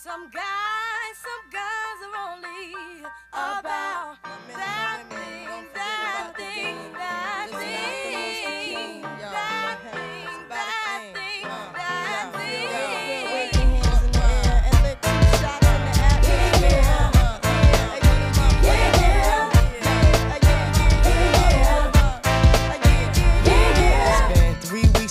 Some guys,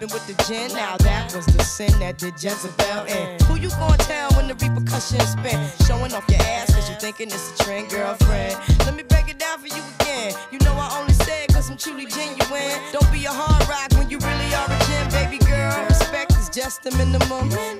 sleeping with the gin. Now that was the sin that did Jezebel in. Mm. Who you gonna tell when the repercussions spin? Showing off your ass cause you thinking it's a trend, girlfriend. Let me break it down for you again. You know I only say it cause I'm truly genuine. Don't be a hard rock when you really are a gem, baby girl. Respect is just the minimum.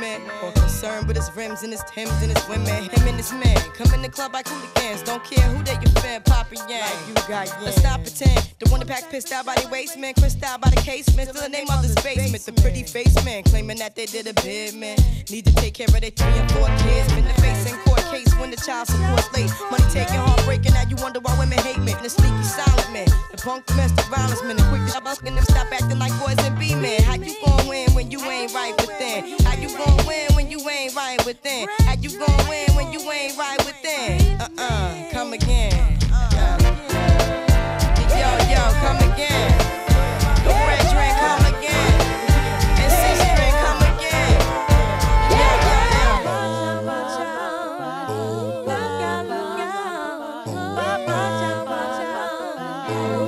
Man more concerned with his rims and his Timbs and his women. Him and his man come in the club like hooligans. Don't care who they your fan, Papa Yang. you got Let's stop pretend. The one that pack pissed out by the waist man, crissed out by the casement. Still the name of the basement. The pretty face man claiming that they did a bid man. Need to take care of their three and four kids. Been the face in court case when the child support's late. Money taking, heartbreaking. Now you wonder why women hate me. The sneaky silent man, Drunk domestic violence men and quick to up and them stop acting like boys and be men. How you gon' win when you ain't right within? How you gon' win when you ain't right within? How you gon' win when you ain't right within? Uh-uh, come again. Uh, yo, yo, come again. Yeah.